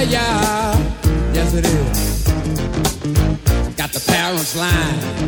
yeah, yeah. Yes, it is. Got the parents line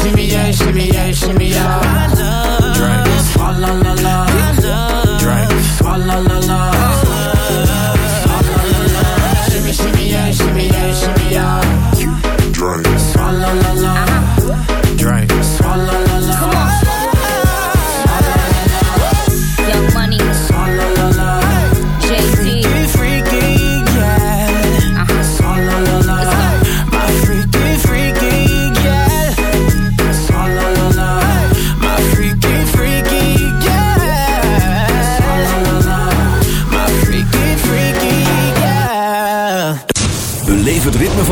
Shimmy, shimmy, yeah, shimmy, yeah, shimmy, yeah. Drink, swalla la la. Drink, swalla la la. Swalla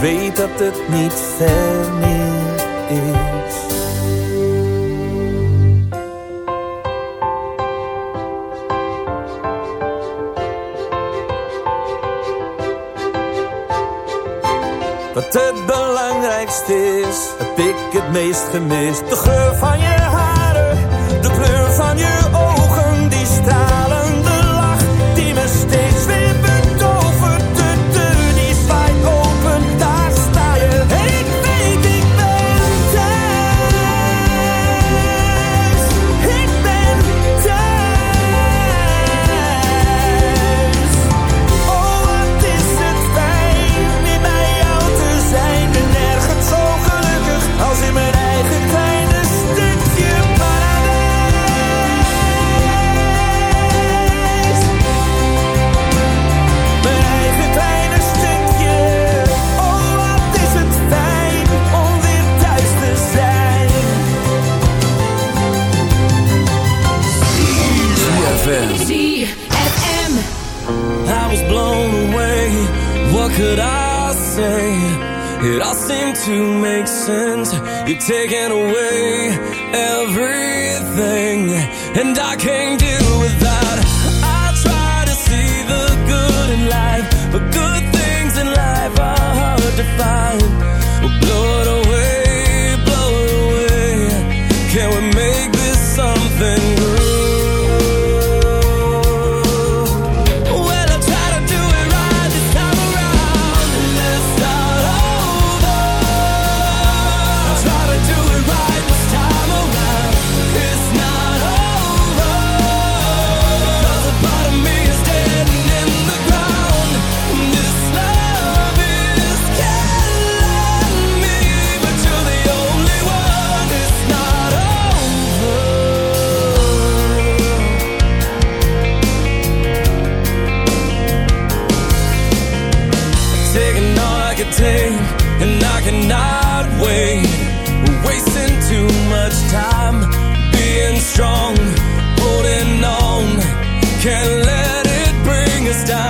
Weet dat het niet ver meer is. Wat het belangrijkste is, heb ik het meest gemist. De geur van je biggest time.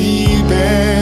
blij dat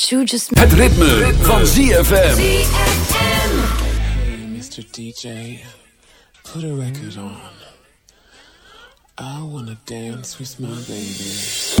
What you just made Het ritme van ZFM. Hey, Mr. DJ, put a record on. I wanna dance with my baby.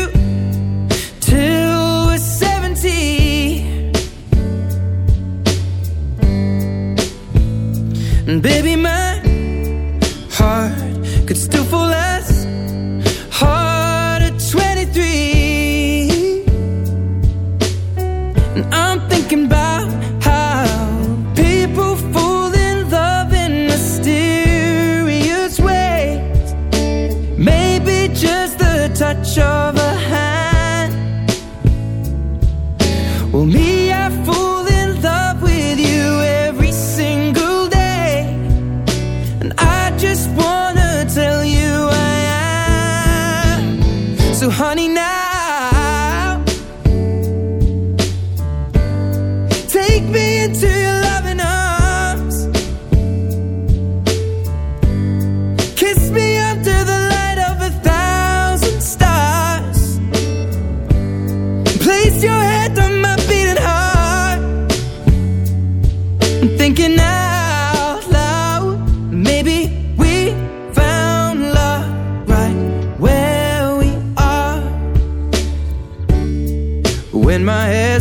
Baby